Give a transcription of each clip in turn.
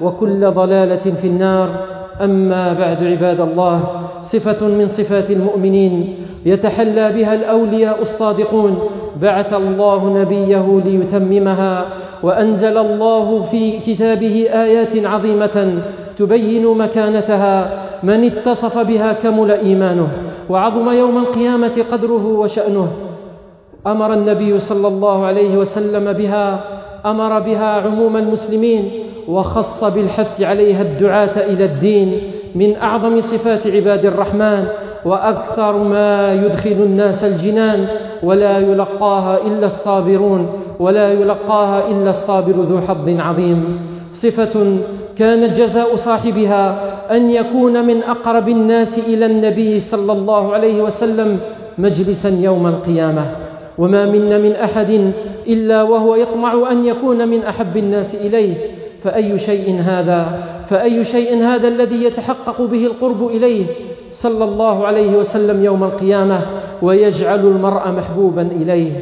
وكل ضلالة في النار. أما بعد عباد الله صفة من صفات المؤمنين يتحلى بها الأولياء الصادقون. بعث الله نبيه ليتممها وأنزل الله في كتابه آيات عظيمة تبين مكانتها. من اتصف بها كمل إيمانه وعظم يوم القيامة قدره وشأنه. أمر النبي صلى الله عليه وسلم بها أمر بها عموم المسلمين. وخص بالحث عليها الدعاة إلى الدين من أعظم صفات عباد الرحمن وأكثر ما يدخل الناس الجنان ولا يلقاها إلا الصابرون ولا يلقاها إلا الصابر ذو حظ عظيم. صفة كان جزاء صاحبها أن يكون من أقرب الناس إلى النبي صلى الله عليه وسلم مجلسا يوم القيامة. وما منا من أحد إلا وهو يطمع أن يكون من أحب الناس إليه. فأي شيء هذا؟ فأي شيء هذا الذي يتحقق به القرب إليه صلى الله عليه وسلم يوم القيامة ويجعل المرء محبوبا إليه؟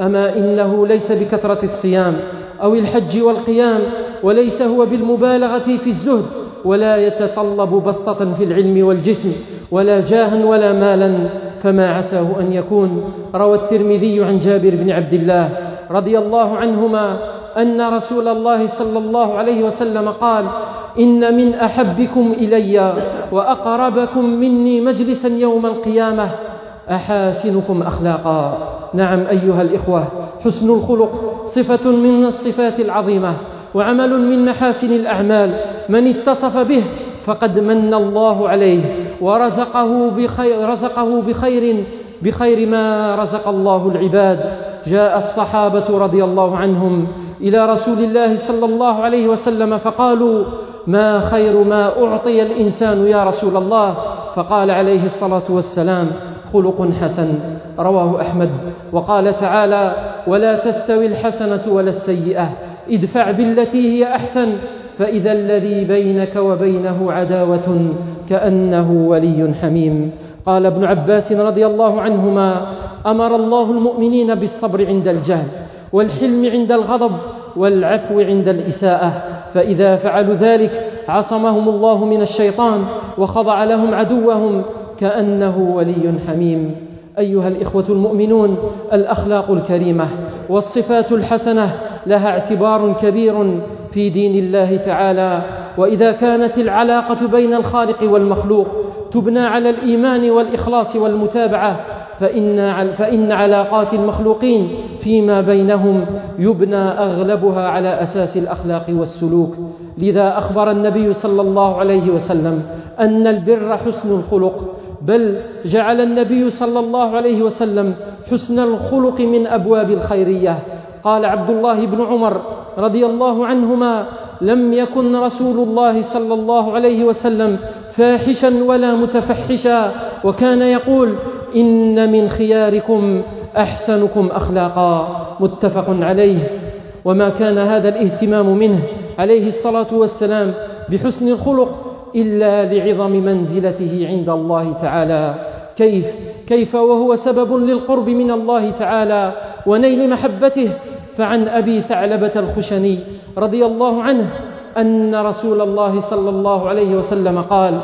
أما إنه ليس بكثرة الصيام أو الحج والقيام وليس هو بالمبالغة في الزهد ولا يتطلب بسطة في العلم والجسم ولا جاها ولا مالا فما عساه أن يكون. روى الترمذي عن جابر بن عبد الله رضي الله عنهما أن رسول الله صلى الله عليه وسلم قال إن من أحبكم إلي وأقربكم مني مجلسا يوم القيامة. أحاسنكم أخلاقا. نعم أيها الإخوة حسن الخلق صفة من الصفات العظيمة وعمل من محاسن الأعمال. من اتصف به فقد من الله عليه ورزقه بخير, رزقه بخير بخير ما رزق الله العباد. جاء الصحابة رضي الله عنهم إلى رسول الله صلى الله عليه وسلم فقالوا ما خير ما أعطي الإنسان يا رسول الله؟ فقال عليه الصلاة والسلام خلق حسن رواه أحمد. وقال تعالى ولا تستوي الحسنة ولا السيئة ادفع بالتي هي أحسن فإذا الذي بينك وبينه عداوة كأنه ولي حميم. قال ابن عباس رضي الله عنهما أمر الله المؤمنين بالصبر عند الجهل والحلم عند الغضب والعفو عند الإساءة فإذا فعلوا ذلك عصمهم الله من الشيطان وخضع لهم عدوهم كأنه ولي حميم. أيها الإخوة المؤمنون الأخلاق الكريمة والصفات الحسنة لها اعتبار كبير في دين الله تعالى وإذا كانت العلاقة بين الخالق والمخلوق تبنى على الإيمان والإخلاص والمتابعة فإن, فإن علاقات المخلوقين فيما بينهم يبنى أغلبها على أساس الأخلاق والسلوك. لذا أخبر النبي صلى الله عليه وسلم أن البر حسن الخلق بل جعل النبي صلى الله عليه وسلم حسن الخلق من أبواب الخيرية. قال عبد الله بن عمر رضي الله عنهما لم يكن رسول الله صلى الله عليه وسلم فاحشا ولا متفحشا وكان يقول إن من خياركم أحسنكم أخلاقا متفق عليه. وما كان هذا الاهتمام منه عليه الصلاة والسلام بحسن الخلق إلا لعظم منزلته عند الله تعالى. كيف؟ كيف وهو سبب للقرب من الله تعالى ونيل محبته فعن أبي ثعلبة الخشني رضي الله عنه أن رسول الله صلى الله عليه وسلم قال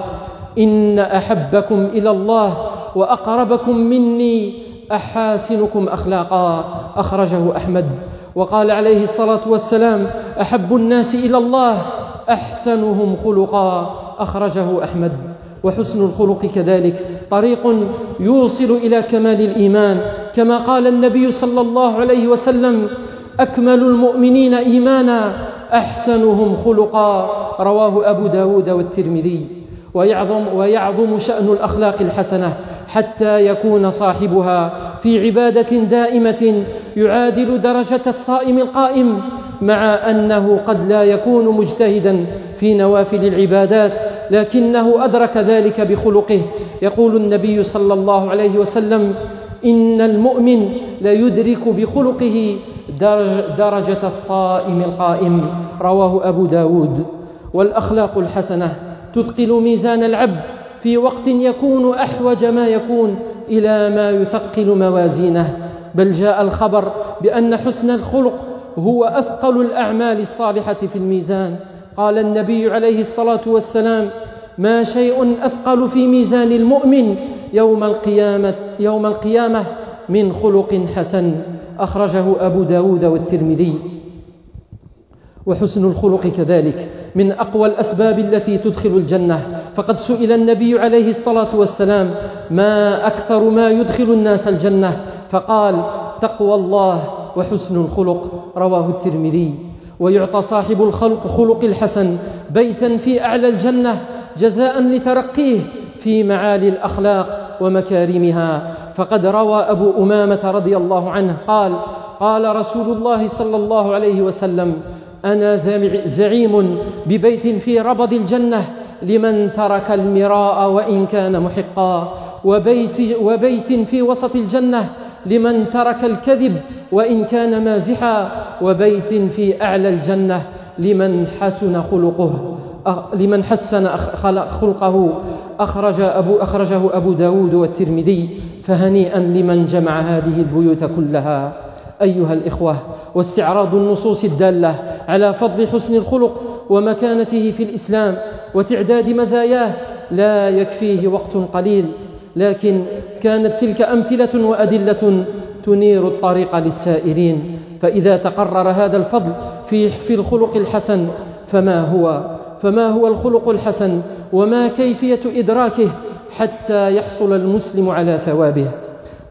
إن أحبكم إلى الله وأقربكم مني أحاسنكم أخلاقا. أخرجه أحمد. وقال عليه الصلاة والسلام أحب الناس إلى الله أحسنهم خلقا. أخرجه أحمد. وحسن الخلق كذلك. طريق يوصل إلى كمال الإيمان. كما قال النبي صلى الله عليه وسلم أكمل المؤمنين إيمانا أحسنهم خلقا رواه أبو داود والترمذي. ويعظم, ويعظم شأن الأخلاق الحسنة حتى يكون صاحبها. في عبادة دائمة يعادل درجة الصائم القائم مع أنه قد لا يكون مجتهدا في نوافل العبادات لكنه أدرك ذلك بخلقه. يقول النبي صلى الله عليه وسلم إن المؤمن ليدرك بخلقه درجة الصائم القائم رواه أبو داود. والأخلاق الحسنة تثقل ميزان العبد في وقت يكون أحوج ما يكون إلى ما يثقل موازينه. بل جاء الخبر بأن حسن الخلق هو أثقل الأعمال الصالحة في الميزان. قال النبي عليه الصلاة والسلام ما شيء أثقل في ميزان المؤمن يوم القيامة, يوم القيامة من خلق حسن. أخرجه أبو داود والترمذي. وحسن الخلق كذلك. من أقوى الأسباب التي تدخل الجنة. فقد سئل النبي عليه الصلاة والسلام ما أكثر ما يدخل الناس الجنة؟ فقال تقوى الله وحسن الخلق. رواه الترمذي. ويعطى صاحب الخلق خلق الحسن بيتا في أعلى الجنة جزاء لترقيه في معالي الأخلاق ومكارمها. فقد روى أبو أمامة رضي الله عنه قال قال رسول الله صلى الله عليه وسلم أنا زعيم ببيت في ربض الجنة لمن ترك المراء وإن كان محقا وبيت, وبيت في وسط الجنة لمن ترك الكذب وإن كان مازحا وبيت في أعلى الجنة لمن حسن خلقه. لمن حسن خلقه أخرج أبو أخرجه أبو داود والترمذي فهنيئا لمن جمع هذه البيوت كلها. أيها الإخوة واستعراض النصوص الدالة على فضل حسن الخلق ومكانته في الإسلام وتعداد مزاياه لا يكفيه وقت قليل لكن كانت تلك أمثلة وأدلة تنير الطريق للسائرين. فإذا تقرر هذا الفضل في في الخلق الحسن فما هو؟ فما هو الخلق الحسن وما كيفية إدراكه حتى يحصل المسلم على ثوابه.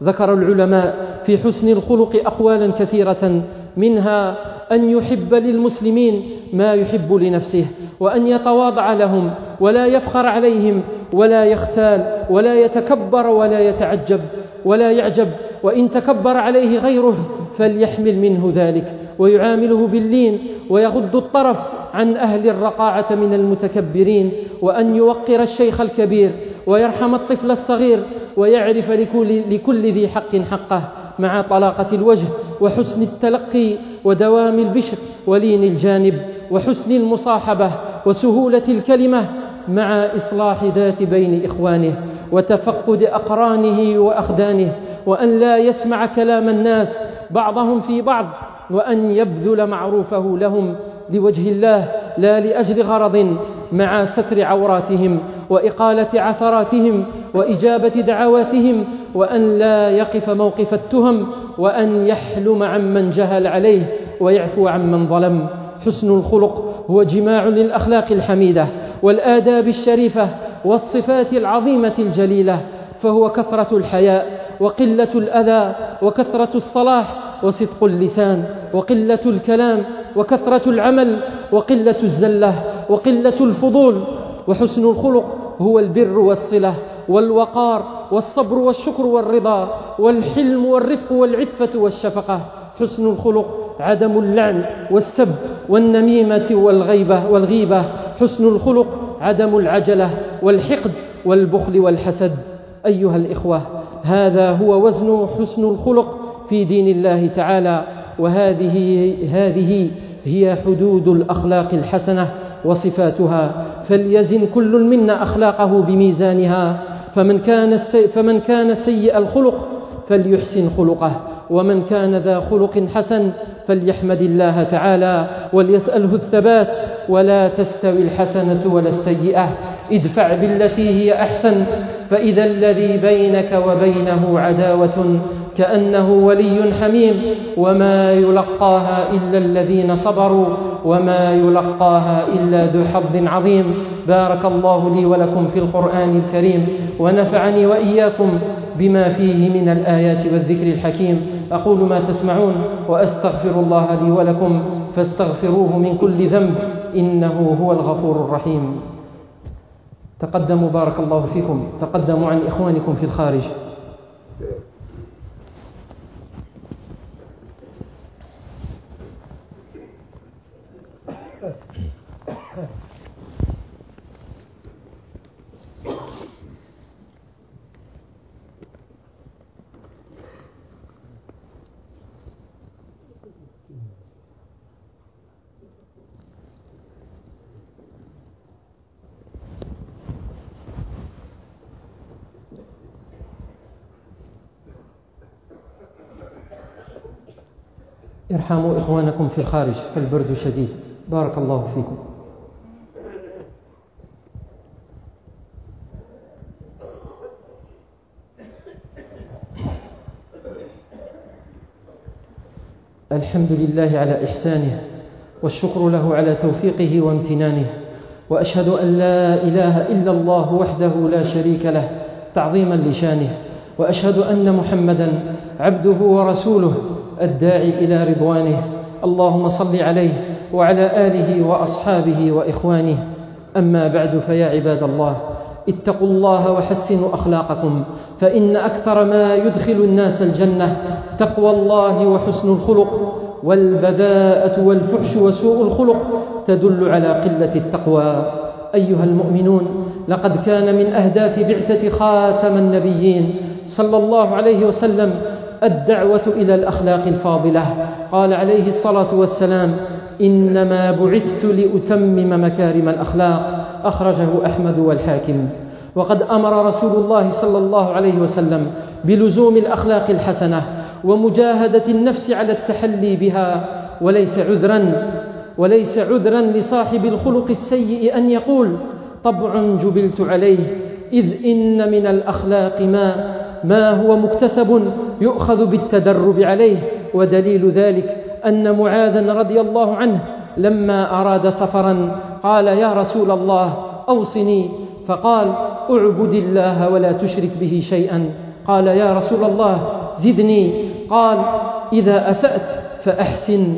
ذكر العلماء في حسن الخلق أقوالا كثيرة منها أن يحب للمسلمين ما يحب لنفسه وأن يتواضع لهم ولا يفخر عليهم ولا يختال ولا يتكبر ولا يتعجب ولا يعجب وإن تكبر عليه غيره فليحمل منه ذلك. ويعامله باللين ويغض الطرف عن أهل الرقاعة من المتكبرين وأن يوقر الشيخ الكبير ويرحم الطفل الصغير ويعرف لكل, لكل ذي حق حقه مع طلاقة الوجه وحسن التلقي ودوام البشر ولين الجانب وحسن المصاحبة وسهولة الكلمة مع إصلاح ذات بين إخوانه وتفقد أقرانه وأخدانه وأن لا يسمع كلام الناس بعضهم في بعض وأن يبذل معروفه لهم لوجه الله لا لأجل غرض مع ستر عوراتهم وإقالة عثراتهم وإجابة دعواتهم وأن لا يقف موقف التهم وأن يحلم عمن جهل عليه ويعفو عمن ظلم. حسن الخلق هو جماع للأخلاق الحميدة والآداب الشريفة والصفات العظيمة الجليلة فهو كثرة الحياء وقلة الأذى وكثرة الصلاح وصدق اللسان وقلة الكلام وكثرة العمل وقلة الزلة وقلة الفضول. وحسن الخلق هو البر والصلة والوقار والصبر والشكر والرضا والحلم والرفق والعفة والشفقة. حسن الخلق عدم اللعن والسب والنميمة والغيبة والغيبة. حسن الخلق عدم العجلة والحقد والبخل والحسد. أيها الإخوة هذا هو وزن حسن الخلق في دين الله تعالى وهذه هذه هي حدود الأخلاق الحسنة وصفاتها. فليزن كل منا أخلاقه بميزانها. فمن كان, فمن كان سيء الخلق فليحسن خلقه. ومن كان ذا خلق حسن فليحمد الله تعالى وليسأله الثبات. ولا تستوي الحسنة ولا السيئة. ادفع بالتي هي أحسن. فإذا الذي بينك وبينه عداوة كأنه ولي حميم وما يلقاها إلا الذين صبروا وما يلقاها إلا ذو حظ عظيم. بارك الله لي ولكم في القرآن الكريم ونفعني وإياكم بما فيه من الآيات والذكر الحكيم. أقول ما تسمعون وأستغفر الله لي ولكم فاستغفروه من كل ذنب إنه هو الغفور الرحيم. تقدموا بارك الله فيكم تقدموا عن إخوانكم في الخارج. أرحموا إخوانكم في الخارج فالبرد شديد. بارك الله فيكم. الحمد لله على إحسانه والشكر له على توفيقه وامتنانه وأشهد أن لا إله إلا الله وحده لا شريك له تعظيما لشانه وأشهد أن محمدا عبده ورسوله الداعي إلى رضوانه. اللهم صل عليه وعلى آله وأصحابه وإخوانه. أما بعد فيا عباد الله اتقوا الله وحسنوا أخلاقكم فإن أكثر ما يدخل الناس الجنة تقوى الله وحسن الخلق والبذاءة والفحش وسوء الخلق تدل على قلة التقوى. أيها المؤمنون لقد كان من أهداف بعثة خاتم النبيين صلى الله عليه وسلم الدعوة إلى الأخلاق الفاضلة. قال عليه الصلاة والسلام إنما بعثت لأتمم مكارم الأخلاق. أخرجه أحمد والحاكم. وقد أمر رسول الله صلى الله عليه وسلم بلزوم الأخلاق الحسنة ومجاهدة النفس على التحلي بها وليس عذرا وليس عذرا لصاحب الخلق السيء أن يقول طبع جبلت عليه إذ إن من الأخلاق ما ما هو مكتسب يؤخذ بالتدرب عليه ودليل ذلك أن معاذا رضي الله عنه لما أراد سفرا قال يا رسول الله أوصني. فقال اعبد الله ولا تشرك به شيئا. قال يا رسول الله زدني. قال إذا أسأت فأحسن.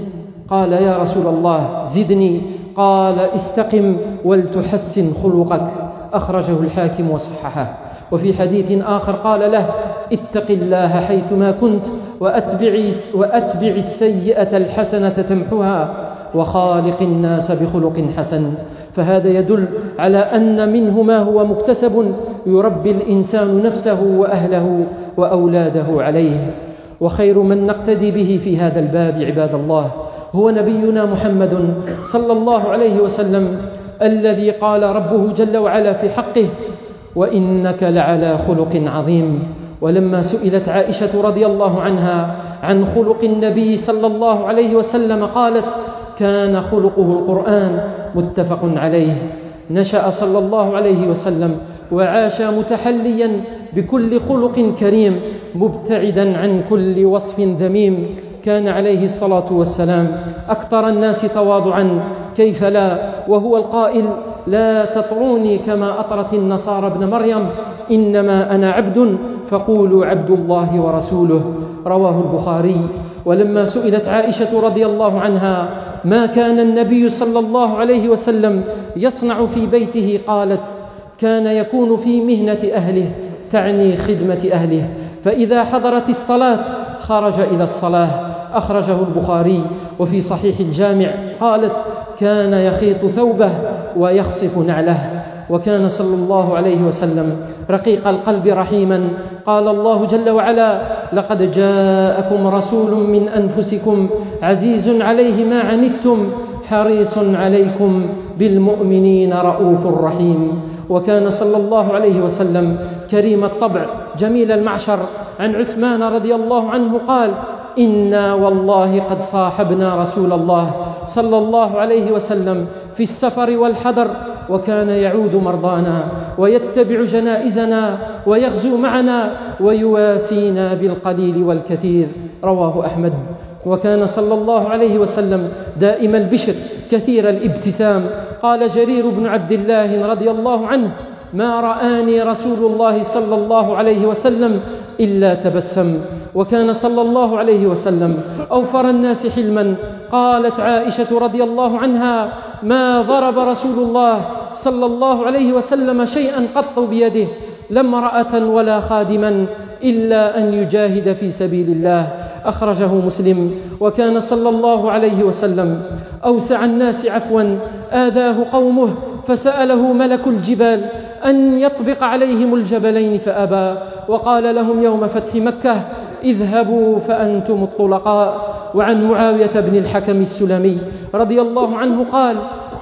قال يا رسول الله زدني. قال استقم ولتحسن خلقك. أخرجه الحاكم وصححه. وفي حديث آخر قال له اتق الله حيثما كنت وأتبع, وأتبع السيئة الحسنة تمحها وخالق الناس بخلق حسن. فهذا يدل على أن منه ما هو مكتسب يربي الإنسان نفسه وأهله وأولاده عليه. وخير من نقتدي به في هذا الباب عباد الله. هو نبينا محمد صلى الله عليه وسلم الذي قال ربه جل وعلا في حقه وإنك لعلى خلق عظيم. ولما سئلت عائشة رضي الله عنها عن خلق النبي صلى الله عليه وسلم قالت كان خلقه القرآن. متفق عليه. نشأ صلى الله عليه وسلم وعاش متحليا بكل خلق كريم مبتعدا عن كل وصف ذميم. كان عليه الصلاة والسلام أكثر الناس تواضعا كيف لا؟ وهو القائل لا تطروني كما أطرت النصارى ابن مريم إنما أنا عبد فقولوا عبد الله ورسوله. رواه البخاري. ولما سئلت عائشة رضي الله عنها ما كان النبي صلى الله عليه وسلم يصنع في بيته؟ قالت كان يكون في مهنة أهله تعني خدمة أهله. فإذا حضرت الصلاة خرج إلى الصلاة. أخرجه البخاري. وفي صحيح الجامع قالت كان يخيط ثوبه ويخصف نعله. وكان صلى الله عليه وسلم رقيق القلب رحيما. قال الله جل وعلا لقد جاءكم رسول من أنفسكم عزيز عليه ما عنتم حريص عليكم بالمؤمنين رؤوف رحيم. وكان صلى الله عليه وسلم كريم الطبع جميل المعشر. عن عثمان رضي الله عنه قال إنا والله قد صاحبنا رسول الله صلى الله عليه وسلم في السفر والحضر وكان يعود مرضانا ويتبع جنائزنا ويغزو معنا ويواسينا بالقليل والكثير. رواه أحمد. وكان صلى الله عليه وسلم دائم البشر كثير الابتسام. قال جرير بن عبد الله رضي الله عنه ما رآني رسول الله صلى الله عليه وسلم إلا تبسم وكان صلى الله عليه وسلم أوفر الناس حلما قالت عائشة رضي الله عنها ما ضرب رسول الله صلى الله عليه وسلم شيئا قط بيده لا امرأة ولا خادما إلا أن يجاهد في سبيل الله. أخرجه مسلم. وكان صلى الله عليه وسلم. أوسع الناس عفوا. آذاه قومه. فسأله ملك الجبال أن يطبق عليهم الجبلين فأبى. وقال لهم يوم فتح مكة اذهبوا فأنتم الطلقاء. وعن معاوية بن الحكم السلمي. رضي الله عنه قال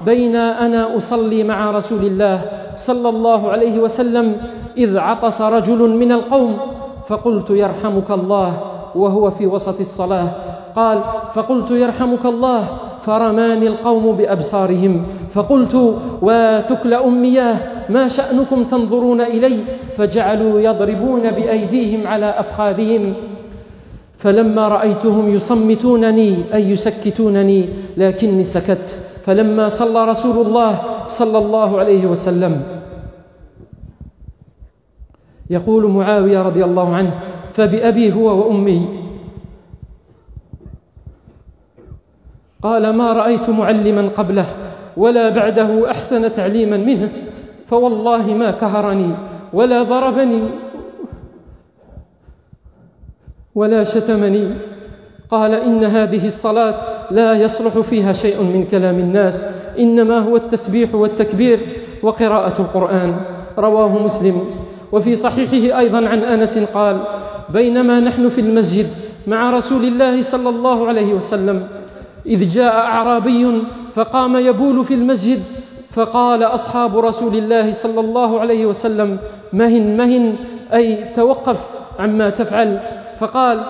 بين أنا أصلي مع رسول الله صلى الله عليه وسلم إذ عطس رجل من القوم فقلت يرحمك الله وهو في وسط الصلاة. قال فقلت يرحمك الله فرماني القوم بأبصارهم فقلت وتكل أمياه ما شأنكم تنظرون إلي؟ فجعلوا يضربون بأيديهم على أفخاذهم. فلما رأيتهم يصمتونني أي يسكتونني لكني سكت. فلما صلى رسول الله صلى الله عليه وسلم يقول معاوية رضي الله عنه فبأبي هو وأمي. قال ما رأيت معلما قبله ولا بعده أحسن تعليما منه فوالله ما كهرني ولا ضربني ولا شتمني. قال إن هذه الصلاة لا يصلح فيها شيء من كلام الناس إنما هو التسبيح والتكبير وقراءة القرآن. رواه مسلم. وفي صحيحه أيضا عن أنس قال بينما نحن في المسجد مع رسول الله صلى الله عليه وسلم إذ جاء أعرابي فقام يبول في المسجد فقال أصحاب رسول الله صلى الله عليه وسلم مهن مهن أي توقف عما تفعل. فقال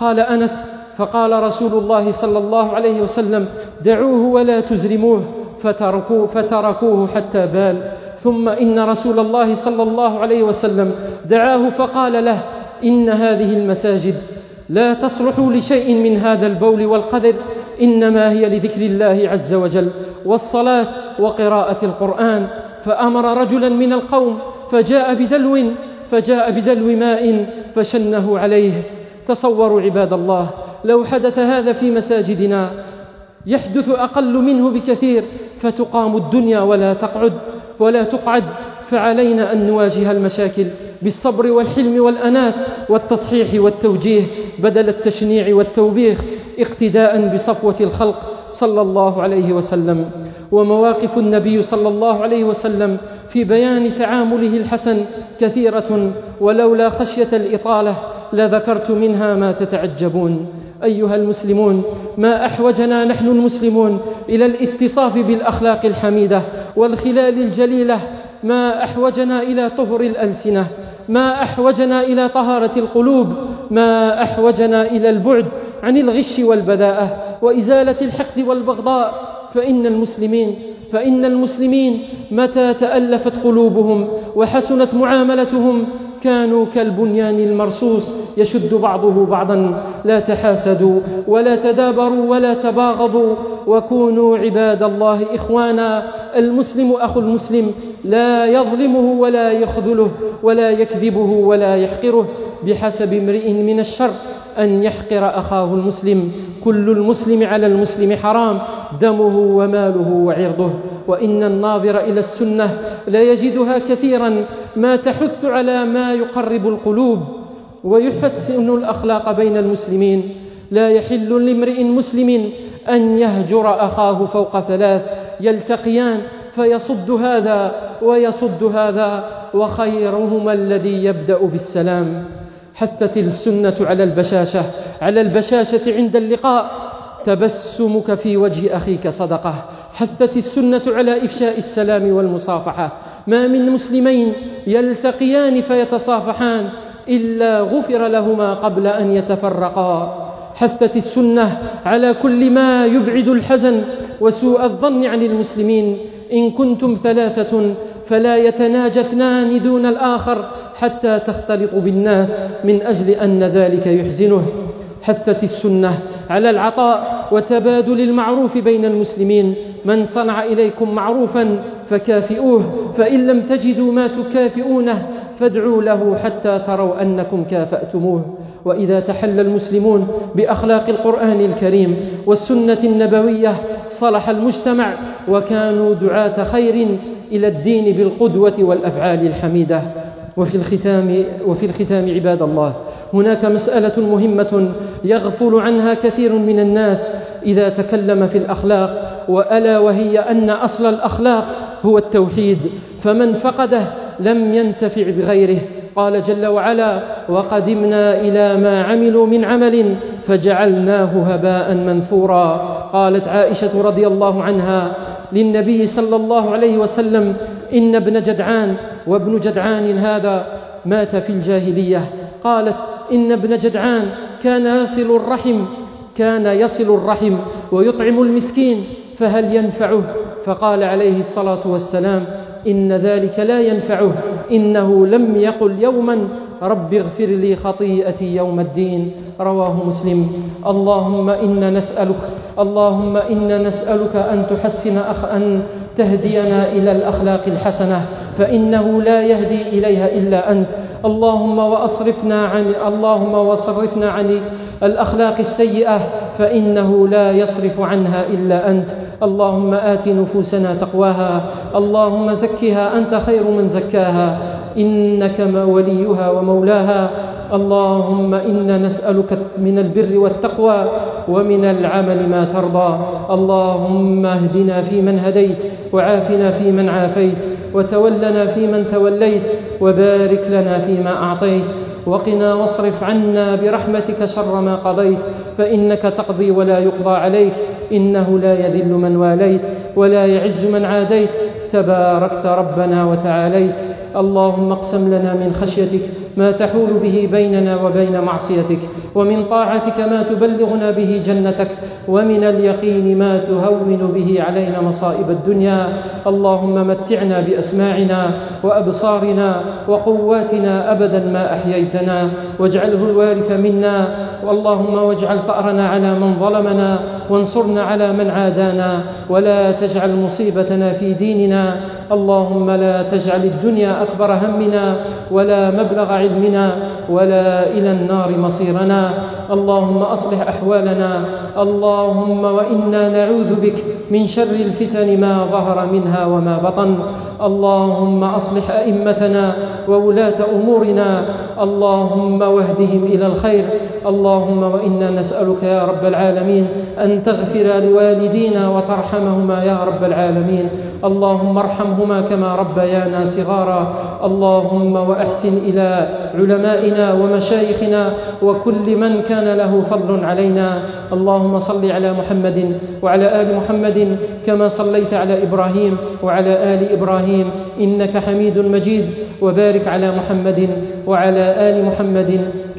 قال أنس فقال رسول الله صلى الله عليه وسلم دعوه ولا تزرموه فتركوه, فتركوه حتى بال. ثم إن رسول الله صلى الله عليه وسلم دعاه فقال له إن هذه المساجد لا تصلح لشيء من هذا البول والقدر إنما هي لذكر الله عز وجل والصلاة وقراءة القرآن. فأمر رجلا من القوم فجاء بدلو فجاء بدلو ماء فشنه عليه. تصوروا عباد الله لو حدث هذا في مساجدنا يحدث أقل منه بكثير فتقام الدنيا ولا تقعد ولا تقعد. فعلينا أن نواجه المشاكل بالصبر والحلم والأنات والتصحيح والتوجيه بدل التشنيع والتوبيخ اقتداء بصفوة الخلق صلى الله عليه وسلم. ومواقف النبي صلى الله عليه وسلم في بيان تعامله الحسن كثيرة ولولا خشية الإطالة لذكرت منها ما تتعجبون. أيها المسلمون ما أحوجنا نحن المسلمون إلى الاتصاف بالأخلاق الحميدة والخلال الجليلة. ما أحوجنا إلى طهر الألسنة. ما أحوجنا إلى طهارة القلوب. ما أحوجنا إلى البعد عن الغش والبذاءة وإزالة الحقد والبغضاء. فإن المسلمين فإن المسلمين متى تألفت قلوبهم وحسنت معاملتهم كانوا كالبنيان المرصوص يشد بعضه بعضا. لا تحاسدوا ولا تدابروا ولا تباغضوا وكونوا عباد الله إخوانا. المسلم أخو المسلم لا يظلمه ولا يخذله ولا يكذبه ولا يحقره بحسب امرئ من الشر. أن يحقر أخاه المسلم. كل المسلم على المسلم حرام. دمه وماله وعرضه. وإن الناظر إلى السنة ليجدها كثيرا. ما تحث على ما يقرب القلوب ويحسن الأخلاق بين المسلمين. لا يحل لامرئ مسلم أن يهجر أخاه فوق ثلاث. يلتقيان فيصد هذا ويصد هذا. وخيرهما الذي يبدأ بالسلام. حثت السنة على البشاشة على البشاشة عند اللقاء. تبسمك في وجه أخيك صدقة. حثت السنة على إفشاء السلام والمصافحة. ما من مسلمين يلتقيان فيتصافحان إلا غفر لهما قبل أن يتفرقا. حثت السنة على كل ما يبعد الحزن وسوء الظن عن المسلمين. إن كنتم ثلاثة فلا يتناجى اثنان دون الآخر. حتى تختلطوا بالناس من أجل أن ذلك يحزنه. حثت السنة على العطاء وتبادل المعروف بين المسلمين. من صنع إليكم معروفا فكافئوه فإن لم تجدوا ما تكافئونه فادعوا له حتى تروا أنكم كافأتموه. وإذا تحلى المسلمون بأخلاق القرآن الكريم والسنة النبوية صلح المجتمع وكانوا دعاة خير إلى الدين بالقدوة والأفعال الحميدة. وفي الختام, وفي الختام عباد الله. هناك مسألة مهمة يغفل عنها كثير من الناس إذا تكلم في الأخلاق وألا وهي أن أصل الأخلاق هو التوحيد. فمن فقده لم ينتفع بغيره. قال جل وعلا وقدمنا إلى ما عملوا من عمل فجعلناه هباء منثورا قالت عائشة رضي الله عنها للنبي صلى الله عليه وسلم إن ابن جدعان وابن جدعان هذا مات في الجاهلية. قالت إن ابن جدعان كان يصل الرحم كان يصل الرحم ويطعم المسكين فهل ينفعه؟ فقال عليه الصلاة والسلام إن ذلك لا ينفعه إنه لم يقل يوما رب اغفر لي خطيئتي يوم الدين. رواه مسلم. اللهم إنا نسألك اللهم إنا نسألك أن تحسن أخ أن تهدينا إلى الأخلاق الحسنة فإنه لا يهدي إليها إلا أنت. اللهم وأصرفنا عن اللهم وصرفنا عن الأخلاق السيئة فإنه لا يصرف عنها إلا أنت. اللهم آت نفوسنا تقواها. اللهم زكها. أنت خير من زكاها. إنك وليها ومولاها. اللهم إنا نسألك من البر والتقوى ومن العمل ما ترضى. اللهم اهدنا فيمن هديت وعافنا فيمن عافيت وتولنا فيمن توليت وبارك لنا فيما أعطيت. وقنا واصرف عنا برحمتك شر ما قضيت. فإنك تقضي ولا يقضى عليك. إنه لا يذل من واليت ولا يعز من عاديت. تباركت ربنا وتعاليت. اللهم اقسم لنا من خشيتك ما تحول به بيننا وبين معصيتك ومن طاعتك ما تبلغنا به جنتك ومن اليقين ما تهون به علينا مصائب الدنيا. اللهم متعنا بأسماعنا وأبصارنا وقواتنا أبدا ما أحييتنا. واجعله الوارث منا. واللهم واجعل فأرنا على من ظلمنا وانصرنا على من عادانا. ولا تجعل مصيبتنا في ديننا. اللهم لا تجعل الدنيا أكبر همنا ولا مبلغ علمنا ولا إلى النار مصيرنا. اللهم أصلح أحوالنا. اللهم وإنا نعوذ بك من شر الفتن ما ظهر منها وما بطن. اللهم أصلح أئمتنا وولاة أمورنا. اللهم واهدهم إلى الخير. اللهم وإنا نسألك يا رب العالمين أن تغفر لوالدينا وترحمهما يا رب العالمين. اللهم ارحمهما كما ربيانا صغارا. اللهم وأحسن إلى علمائنا ومشايخنا وكل من كان له فضل علينا. اللهم صل على محمد وعلى آل محمد كما صليت على إبراهيم وعلى آل إبراهيم. إنك حميد مجيد. وبارك على محمد وعلى آل محمد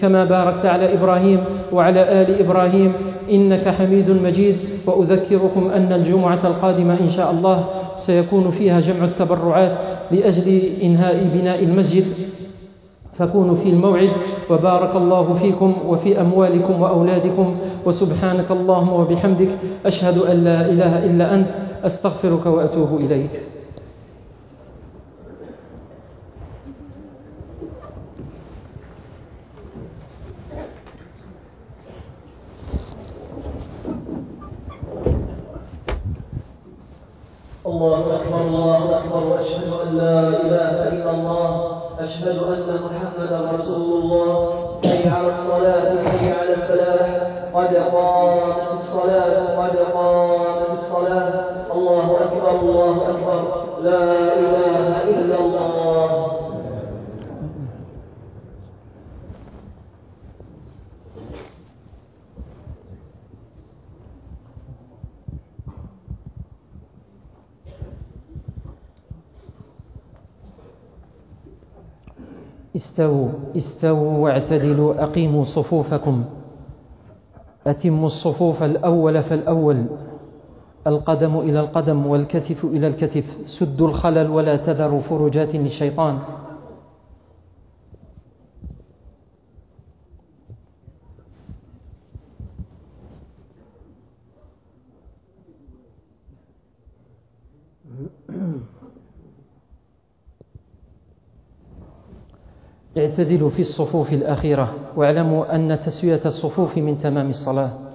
كما باركت على إبراهيم وعلى آل إبراهيم إنك حميد مجيد. وأذكركم أن الجمعة القادمة إن شاء الله سيكون فيها جمع التبرعات لأجل إنهاء بناء المسجد. فكونوا في الموعد وبارك الله فيكم وفي أموالكم وأولادكم. وسبحانك اللهم وبحمدك أشهد أن لا إله إلا أنت أستغفرك وأتوب إليك الله أكبر الله أكبر وأشهد أن لا إله إلا الله أشهد أن محمدا رسول الله حي على الصلاة حي على الفلاح قد قامت الصلاة قد قامت الصلاة الله أكبر الله أكبر لا إله إلا الله استووا استووا واعتدلوا أقيموا صفوفكم. أتموا الصفوف الأول فالأول. القدم إلى القدم والكتف إلى الكتف. سدوا الخلل ولا تذروا فرجات للشيطان اعتدلوا في الصفوف الأخيرة واعلموا أن تسوية الصفوف من تمام الصلاة.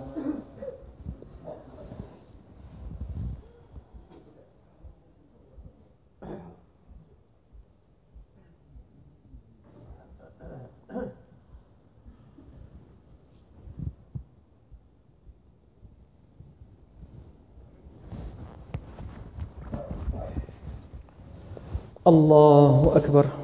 الله أكبر.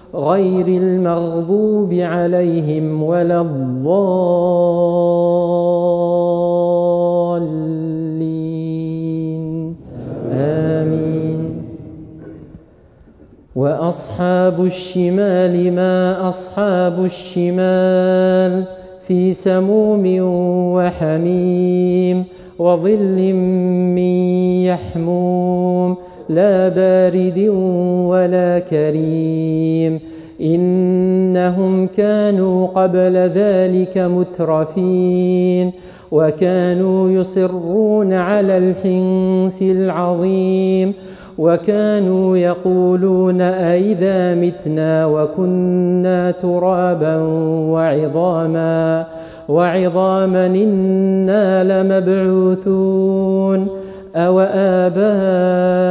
غير المغضوب عليهم ولا الضالين. آمين. وأصحاب الشمال ما أصحاب الشمال في سموم وحميم وظل من يحموم لا بارد ولا كريم. إنهم كانوا قبل ذلك مترفين وكانوا يصرون على الحنث العظيم وكانوا يقولون أئذا متنا وكنا ترابا وعظاما وعظاما إنا لمبعوثون أو آباؤنا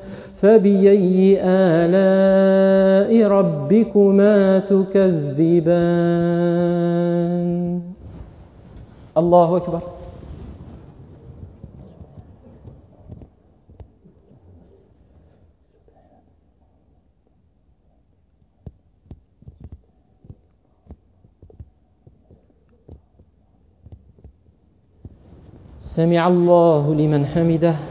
فبأي آلاء ربكما تكذبان الله أكبر. سمع الله لمن حمده.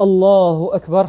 الله أكبر.